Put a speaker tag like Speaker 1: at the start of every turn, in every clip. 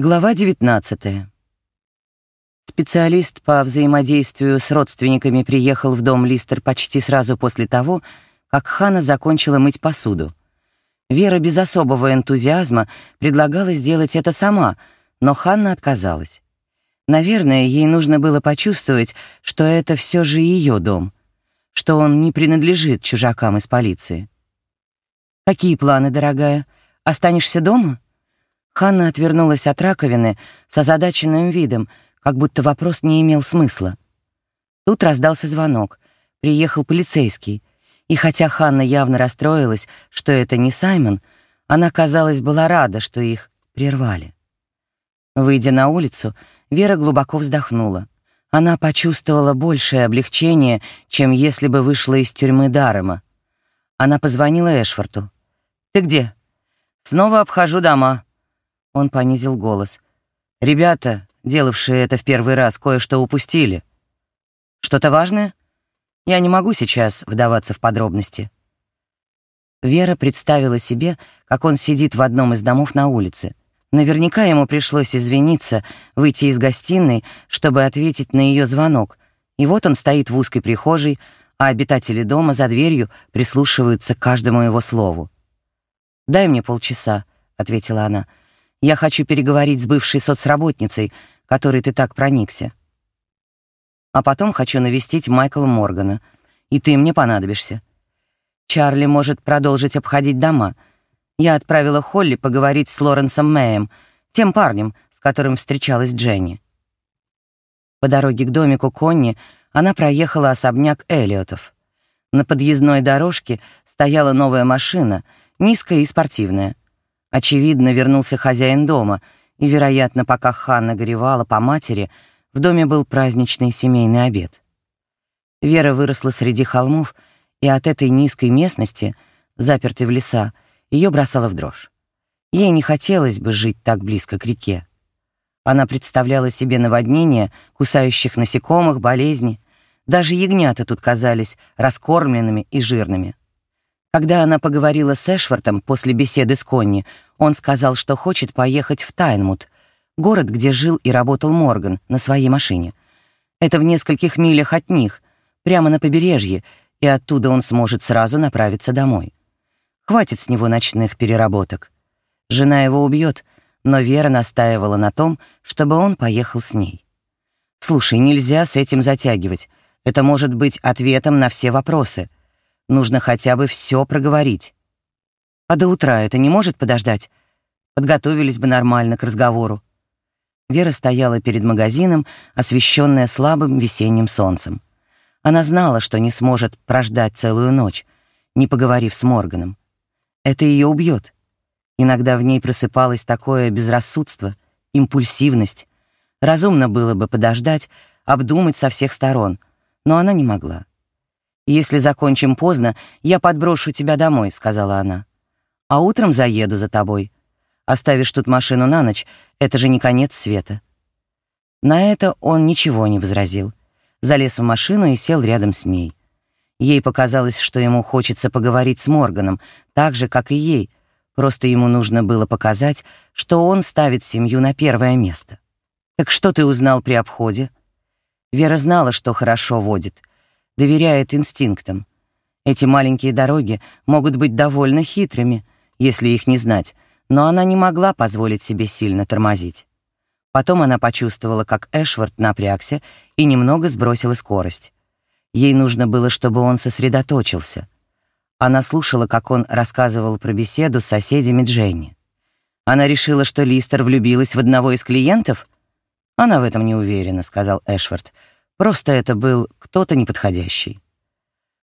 Speaker 1: Глава 19. Специалист по взаимодействию с родственниками приехал в дом Листер почти сразу после того, как Хана закончила мыть посуду. Вера без особого энтузиазма предлагала сделать это сама, но Ханна отказалась. Наверное, ей нужно было почувствовать, что это все же ее дом, что он не принадлежит чужакам из полиции. «Какие планы, дорогая? Останешься дома?» Ханна отвернулась от раковины с озадаченным видом, как будто вопрос не имел смысла. Тут раздался звонок. Приехал полицейский. И хотя Ханна явно расстроилась, что это не Саймон, она, казалось, была рада, что их прервали. Выйдя на улицу, Вера глубоко вздохнула. Она почувствовала большее облегчение, чем если бы вышла из тюрьмы Дарема. Она позвонила Эшфорту. «Ты где?» «Снова обхожу дома», он понизил голос. «Ребята, делавшие это в первый раз, кое-что упустили. Что-то важное? Я не могу сейчас вдаваться в подробности». Вера представила себе, как он сидит в одном из домов на улице. Наверняка ему пришлось извиниться, выйти из гостиной, чтобы ответить на ее звонок. И вот он стоит в узкой прихожей, а обитатели дома за дверью прислушиваются к каждому его слову. «Дай мне полчаса», — ответила она. Я хочу переговорить с бывшей соцработницей, которой ты так проникся. А потом хочу навестить Майкла Моргана, и ты мне понадобишься. Чарли может продолжить обходить дома. Я отправила Холли поговорить с Лоренсом Мэем, тем парнем, с которым встречалась Дженни. По дороге к домику Конни она проехала особняк Эллиотов. На подъездной дорожке стояла новая машина, низкая и спортивная. Очевидно, вернулся хозяин дома, и, вероятно, пока Ханна горевала по матери, в доме был праздничный семейный обед. Вера выросла среди холмов, и от этой низкой местности, запертой в леса, ее бросала в дрожь. Ей не хотелось бы жить так близко к реке. Она представляла себе наводнения, кусающих насекомых, болезни. Даже ягнята тут казались раскормленными и жирными. Когда она поговорила с Эшвартом после беседы с Конни, он сказал, что хочет поехать в Тайнмут, город, где жил и работал Морган, на своей машине. Это в нескольких милях от них, прямо на побережье, и оттуда он сможет сразу направиться домой. Хватит с него ночных переработок. Жена его убьет, но Вера настаивала на том, чтобы он поехал с ней. «Слушай, нельзя с этим затягивать. Это может быть ответом на все вопросы», Нужно хотя бы все проговорить. А до утра это не может подождать? Подготовились бы нормально к разговору. Вера стояла перед магазином, освещенная слабым весенним солнцем. Она знала, что не сможет прождать целую ночь, не поговорив с Морганом. Это ее убьет. Иногда в ней просыпалось такое безрассудство, импульсивность. Разумно было бы подождать, обдумать со всех сторон, но она не могла. «Если закончим поздно, я подброшу тебя домой», — сказала она. «А утром заеду за тобой. Оставишь тут машину на ночь, это же не конец света». На это он ничего не возразил. Залез в машину и сел рядом с ней. Ей показалось, что ему хочется поговорить с Морганом, так же, как и ей, просто ему нужно было показать, что он ставит семью на первое место. «Так что ты узнал при обходе?» Вера знала, что хорошо водит — доверяет инстинктам. Эти маленькие дороги могут быть довольно хитрыми, если их не знать, но она не могла позволить себе сильно тормозить. Потом она почувствовала, как Эшвард напрягся и немного сбросила скорость. Ей нужно было, чтобы он сосредоточился. Она слушала, как он рассказывал про беседу с соседями Дженни. Она решила, что Листер влюбилась в одного из клиентов? Она в этом не уверена, сказал Эшвард. Просто это был кто-то неподходящий.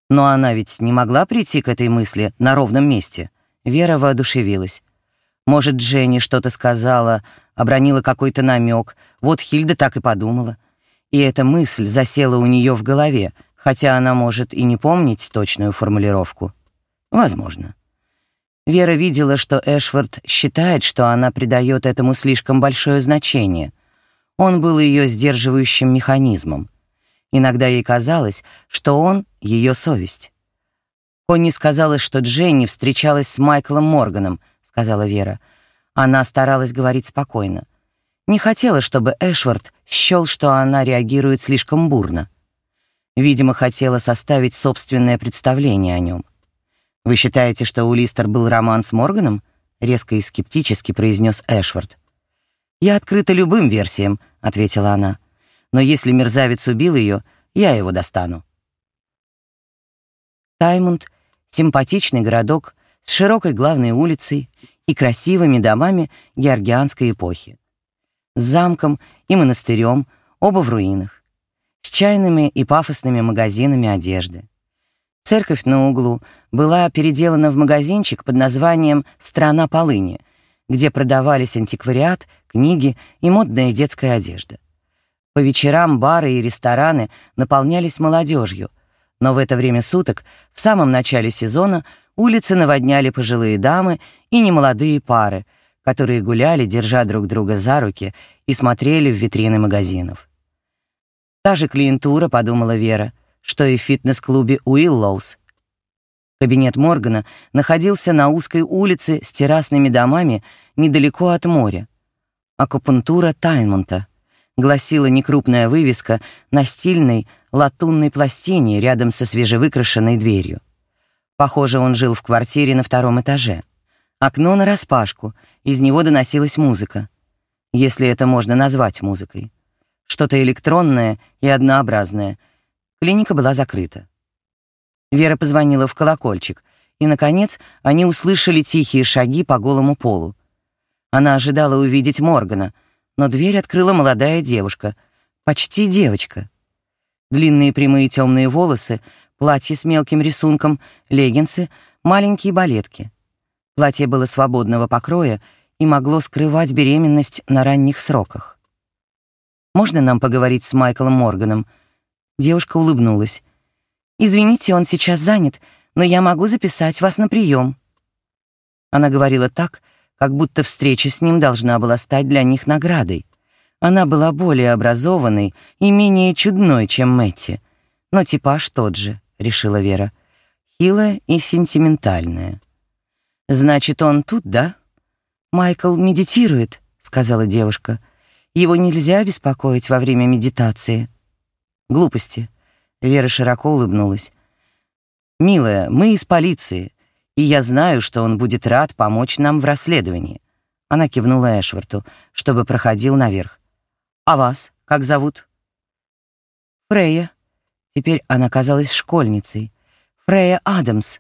Speaker 1: Но она ведь не могла прийти к этой мысли на ровном месте. Вера воодушевилась. Может, Дженни что-то сказала, обронила какой-то намек. Вот Хильда так и подумала. И эта мысль засела у нее в голове, хотя она может и не помнить точную формулировку. Возможно. Вера видела, что Эшфорд считает, что она придает этому слишком большое значение. Он был ее сдерживающим механизмом. Иногда ей казалось, что он — ее совесть. «Конни сказала, что Дженни встречалась с Майклом Морганом», — сказала Вера. Она старалась говорить спокойно. Не хотела, чтобы Эшвард счел, что она реагирует слишком бурно. Видимо, хотела составить собственное представление о нем. «Вы считаете, что у Листер был роман с Морганом?» — резко и скептически произнес Эшвард. «Я открыта любым версиям», — ответила она. «Но если мерзавец убил ее, я его достану». Таймунд — симпатичный городок с широкой главной улицей и красивыми домами георгианской эпохи. С замком и монастырем, оба в руинах чайными и пафосными магазинами одежды. Церковь на углу была переделана в магазинчик под названием «Страна полыни», где продавались антиквариат, книги и модная детская одежда. По вечерам бары и рестораны наполнялись молодежью, но в это время суток, в самом начале сезона, улицы наводняли пожилые дамы и немолодые пары, которые гуляли, держа друг друга за руки и смотрели в витрины магазинов. Та же клиентура, подумала Вера, что и в фитнес-клубе Уиллоус. Кабинет Моргана находился на узкой улице с террасными домами недалеко от моря. Акупунктура Тайнмонта гласила некрупная вывеска на стильной латунной пластине рядом со свежевыкрашенной дверью. Похоже, он жил в квартире на втором этаже. Окно нараспашку, из него доносилась музыка. Если это можно назвать музыкой что-то электронное и однообразное. Клиника была закрыта. Вера позвонила в колокольчик, и, наконец, они услышали тихие шаги по голому полу. Она ожидала увидеть Моргана, но дверь открыла молодая девушка, почти девочка. Длинные прямые темные волосы, платье с мелким рисунком, леггинсы, маленькие балетки. Платье было свободного покроя и могло скрывать беременность на ранних сроках. Можно нам поговорить с Майклом Морганом?» Девушка улыбнулась. «Извините, он сейчас занят, но я могу записать вас на прием». Она говорила так, как будто встреча с ним должна была стать для них наградой. Она была более образованной и менее чудной, чем Мэтти. Но типаж тот же, решила Вера. Хилая и сентиментальная. «Значит, он тут, да?» «Майкл медитирует», — сказала девушка. Его нельзя беспокоить во время медитации. Глупости. Вера широко улыбнулась. «Милая, мы из полиции, и я знаю, что он будет рад помочь нам в расследовании». Она кивнула Эшварту, чтобы проходил наверх. «А вас как зовут?» «Фрея». Теперь она казалась школьницей. «Фрея Адамс».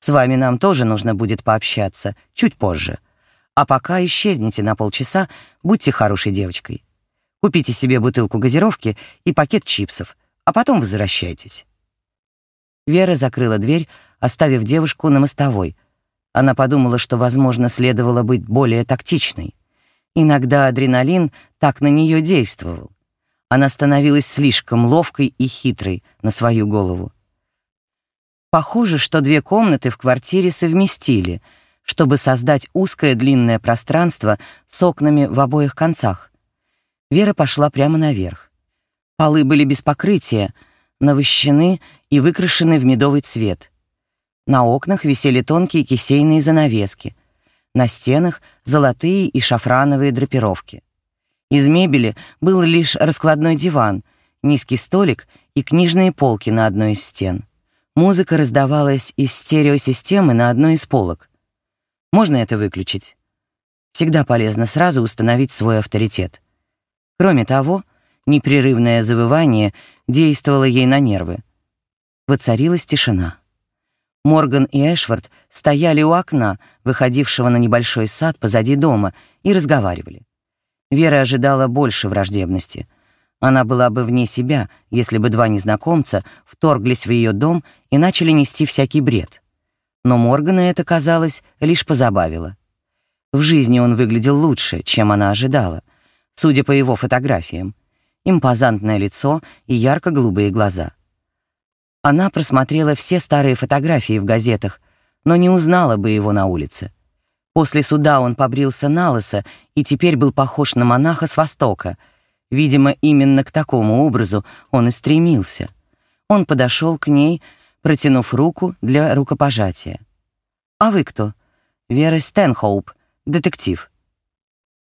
Speaker 1: «С вами нам тоже нужно будет пообщаться, чуть позже», а пока исчезните на полчаса, будьте хорошей девочкой. Купите себе бутылку газировки и пакет чипсов, а потом возвращайтесь». Вера закрыла дверь, оставив девушку на мостовой. Она подумала, что, возможно, следовало быть более тактичной. Иногда адреналин так на нее действовал. Она становилась слишком ловкой и хитрой на свою голову. Похоже, что две комнаты в квартире совместили — чтобы создать узкое длинное пространство с окнами в обоих концах. Вера пошла прямо наверх. Полы были без покрытия, навощены и выкрашены в медовый цвет. На окнах висели тонкие кисейные занавески. На стенах — золотые и шафрановые драпировки. Из мебели был лишь раскладной диван, низкий столик и книжные полки на одной из стен. Музыка раздавалась из стереосистемы на одной из полок. Можно это выключить? Всегда полезно сразу установить свой авторитет. Кроме того, непрерывное завывание действовало ей на нервы. Воцарилась тишина. Морган и Эшвард стояли у окна, выходившего на небольшой сад позади дома, и разговаривали. Вера ожидала больше враждебности. Она была бы вне себя, если бы два незнакомца вторглись в ее дом и начали нести всякий бред но Моргана это, казалось, лишь позабавило. В жизни он выглядел лучше, чем она ожидала, судя по его фотографиям. Импозантное лицо и ярко-голубые глаза. Она просмотрела все старые фотографии в газетах, но не узнала бы его на улице. После суда он побрился на лысо и теперь был похож на монаха с Востока. Видимо, именно к такому образу он и стремился. Он подошел к ней, протянув руку для рукопожатия. «А вы кто?» «Вера Стэнхоуп, детектив».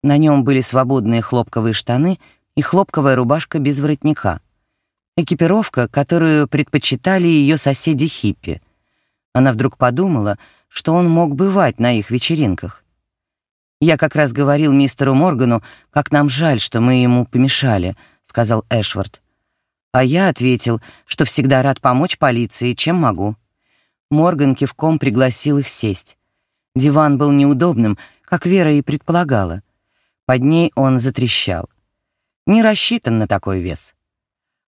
Speaker 1: На нем были свободные хлопковые штаны и хлопковая рубашка без воротника. Экипировка, которую предпочитали ее соседи-хиппи. Она вдруг подумала, что он мог бывать на их вечеринках. «Я как раз говорил мистеру Моргану, как нам жаль, что мы ему помешали», — сказал Эшвард. А я ответил, что всегда рад помочь полиции, чем могу. Морган кивком пригласил их сесть. Диван был неудобным, как Вера и предполагала. Под ней он затрещал. Не рассчитан на такой вес.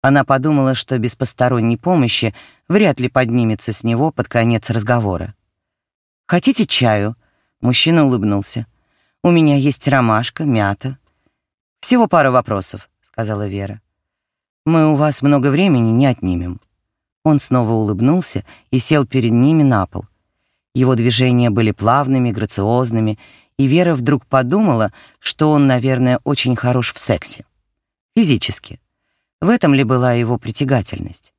Speaker 1: Она подумала, что без посторонней помощи вряд ли поднимется с него под конец разговора. «Хотите чаю?» Мужчина улыбнулся. «У меня есть ромашка, мята». «Всего пара вопросов», — сказала Вера. «Мы у вас много времени не отнимем». Он снова улыбнулся и сел перед ними на пол. Его движения были плавными, грациозными, и Вера вдруг подумала, что он, наверное, очень хорош в сексе. Физически. В этом ли была его притягательность?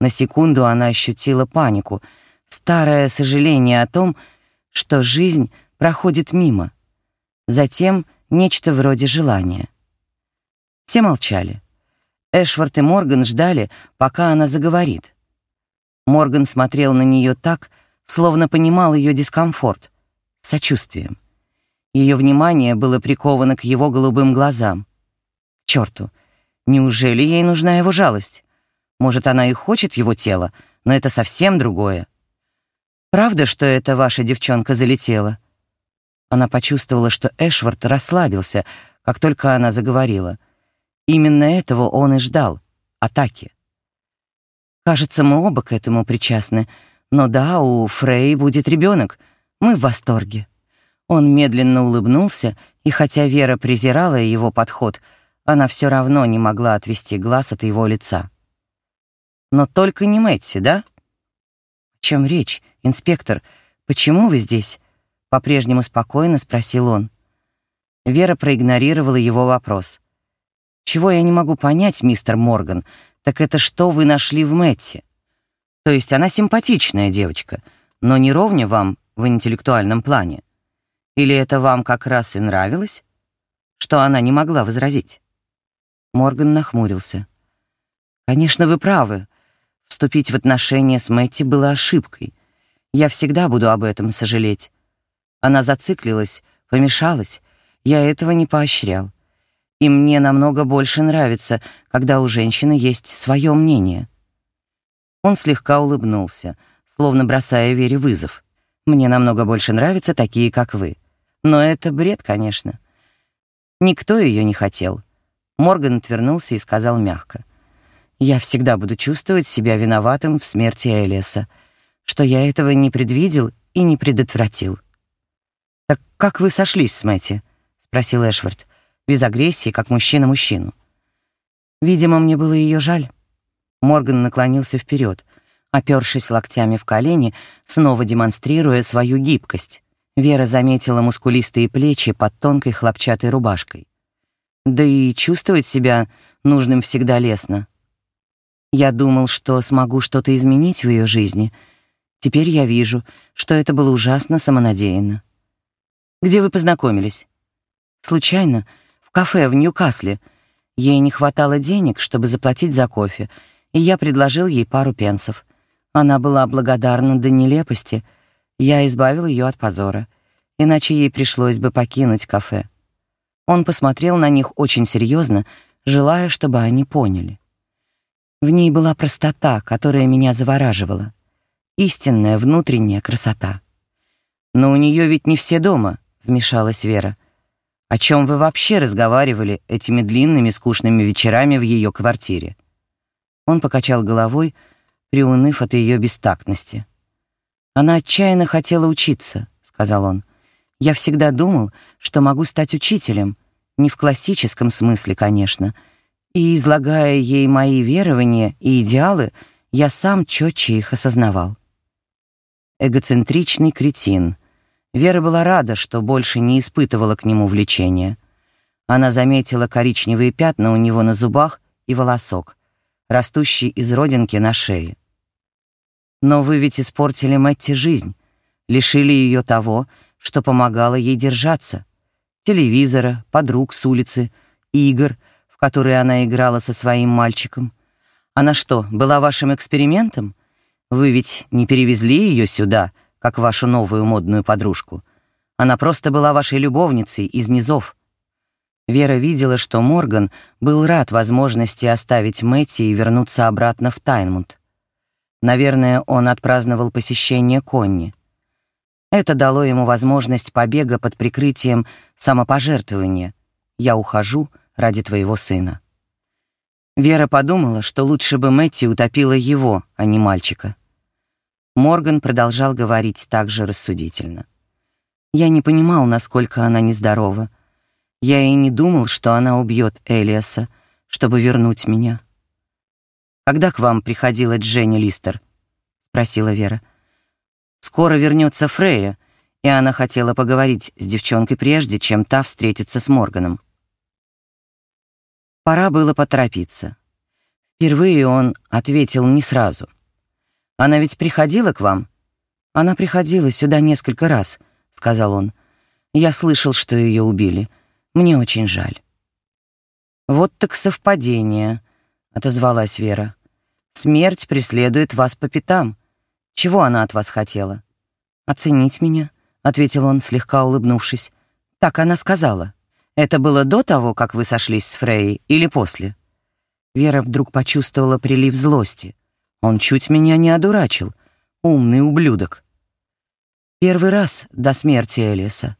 Speaker 1: На секунду она ощутила панику, старое сожаление о том, что жизнь проходит мимо. Затем нечто вроде желания. Все молчали. Эшвард и Морган ждали, пока она заговорит. Морган смотрел на нее так, словно понимал ее дискомфорт, с сочувствием. Ее внимание было приковано к его голубым глазам. Черту, неужели ей нужна его жалость? Может, она и хочет его тело, но это совсем другое. Правда, что это ваша девчонка залетела? Она почувствовала, что Эшвард расслабился, как только она заговорила. Именно этого он и ждал — атаки. Кажется, мы оба к этому причастны. Но да, у Фрей будет ребенок. Мы в восторге. Он медленно улыбнулся, и хотя Вера презирала его подход, она все равно не могла отвести глаз от его лица. «Но только не Мэтти, да?» «О чем речь, инспектор? Почему вы здесь?» По-прежнему спокойно спросил он. Вера проигнорировала его вопрос. «Чего я не могу понять, мистер Морган, так это что вы нашли в Мэтти? То есть она симпатичная девочка, но не ровня вам в интеллектуальном плане. Или это вам как раз и нравилось? Что она не могла возразить. Морган нахмурился. Конечно, вы правы. Вступить в отношения с Мэтти было ошибкой. Я всегда буду об этом сожалеть. Она зациклилась, помешалась. Я этого не поощрял. И мне намного больше нравится, когда у женщины есть свое мнение. Он слегка улыбнулся, словно бросая Вере вызов. «Мне намного больше нравятся такие, как вы. Но это бред, конечно. Никто ее не хотел. Морган отвернулся и сказал мягко. «Я всегда буду чувствовать себя виноватым в смерти Элиаса, что я этого не предвидел и не предотвратил». «Так как вы сошлись с Мэтти?» — спросил Эшвард, без агрессии, как мужчина мужчину. «Видимо, мне было ее жаль». Морган наклонился вперед, опершись локтями в колени, снова демонстрируя свою гибкость. Вера заметила мускулистые плечи под тонкой хлопчатой рубашкой. Да и чувствовать себя нужным всегда лестно. Я думал, что смогу что-то изменить в ее жизни. Теперь я вижу, что это было ужасно самонадеянно. Где вы познакомились? Случайно, в кафе в Ньюкасле. Ей не хватало денег, чтобы заплатить за кофе, и я предложил ей пару пенсов. Она была благодарна до нелепости — я избавил ее от позора, иначе ей пришлось бы покинуть кафе. Он посмотрел на них очень серьезно, желая, чтобы они поняли. В ней была простота, которая меня завораживала. Истинная внутренняя красота. «Но у нее ведь не все дома», — вмешалась Вера. «О чем вы вообще разговаривали этими длинными скучными вечерами в ее квартире?» Он покачал головой, приуныв от ее бестактности. Она отчаянно хотела учиться, сказал он. Я всегда думал, что могу стать учителем, не в классическом смысле, конечно. И излагая ей мои верования и идеалы, я сам четче их осознавал. Эгоцентричный кретин. Вера была рада, что больше не испытывала к нему влечения. Она заметила коричневые пятна у него на зубах и волосок, растущий из родинки на шее. Но вы ведь испортили Мэтти жизнь, лишили ее того, что помогало ей держаться. телевизора, подруг с улицы, игр, в которые она играла со своим мальчиком. Она что, была вашим экспериментом? Вы ведь не перевезли ее сюда, как вашу новую модную подружку. Она просто была вашей любовницей из низов. Вера видела, что Морган был рад возможности оставить Мэтти и вернуться обратно в Тайнмунд. Наверное, он отпраздновал посещение Конни. Это дало ему возможность побега под прикрытием самопожертвования. «Я ухожу ради твоего сына». Вера подумала, что лучше бы Мэтти утопила его, а не мальчика. Морган продолжал говорить так же рассудительно. Я не понимал, насколько она нездорова. Я и не думал, что она убьет Элиаса, чтобы вернуть меня. «Когда к вам приходила Дженни Листер?» — спросила Вера. «Скоро вернется Фрея, и она хотела поговорить с девчонкой прежде, чем та встретится с Морганом». Пора было поторопиться. Впервые он ответил не сразу. «Она ведь приходила к вам?» «Она приходила сюда несколько раз», — сказал он. «Я слышал, что ее убили. Мне очень жаль». «Вот так совпадение», — отозвалась Вера. «Смерть преследует вас по пятам. Чего она от вас хотела?» «Оценить меня», — ответил он, слегка улыбнувшись. «Так она сказала. Это было до того, как вы сошлись с Фрей, или после?» Вера вдруг почувствовала прилив злости. «Он чуть меня не одурачил. Умный ублюдок». Первый раз до смерти Элиса.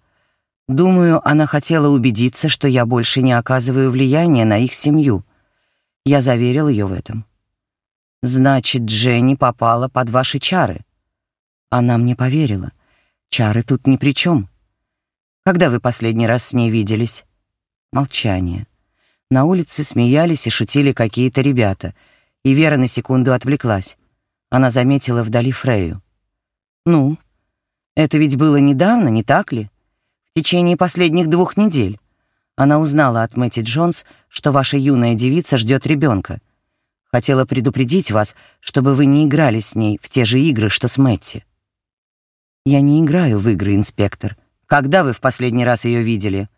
Speaker 1: Думаю, она хотела убедиться, что я больше не оказываю влияния на их семью. Я заверил ее в этом. Значит, Дженни попала под ваши чары. Она мне поверила. Чары тут ни при чем. Когда вы последний раз с ней виделись? Молчание. На улице смеялись и шутили какие-то ребята, и Вера на секунду отвлеклась. Она заметила вдали Фрею. «Ну, это ведь было недавно, не так ли?» В течение последних двух недель она узнала от Мэтти Джонс, что ваша юная девица ждет ребенка. Хотела предупредить вас, чтобы вы не играли с ней в те же игры, что с Мэтти. Я не играю в игры, инспектор. Когда вы в последний раз ее видели?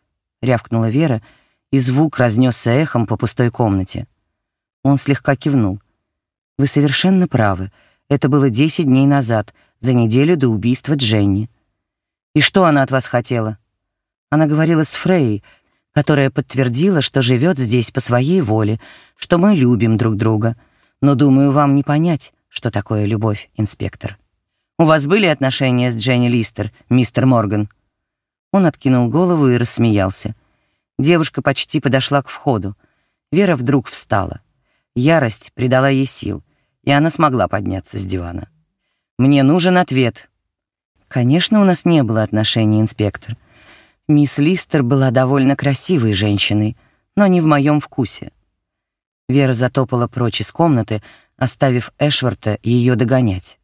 Speaker 1: рявкнула Вера, и звук разнесся эхом по пустой комнате. Он слегка кивнул. Вы совершенно правы. Это было десять дней назад, за неделю до убийства Дженни. И что она от вас хотела? Она говорила с Фрей, которая подтвердила, что живет здесь по своей воле, что мы любим друг друга. Но, думаю, вам не понять, что такое любовь, инспектор. У вас были отношения с Дженни Листер, мистер Морган?» Он откинул голову и рассмеялся. Девушка почти подошла к входу. Вера вдруг встала. Ярость придала ей сил, и она смогла подняться с дивана. «Мне нужен ответ». «Конечно, у нас не было отношений, инспектор. Мисс Листер была довольно красивой женщиной, но не в моем вкусе. Вера затопала прочь из комнаты, оставив Эшварта ее догонять.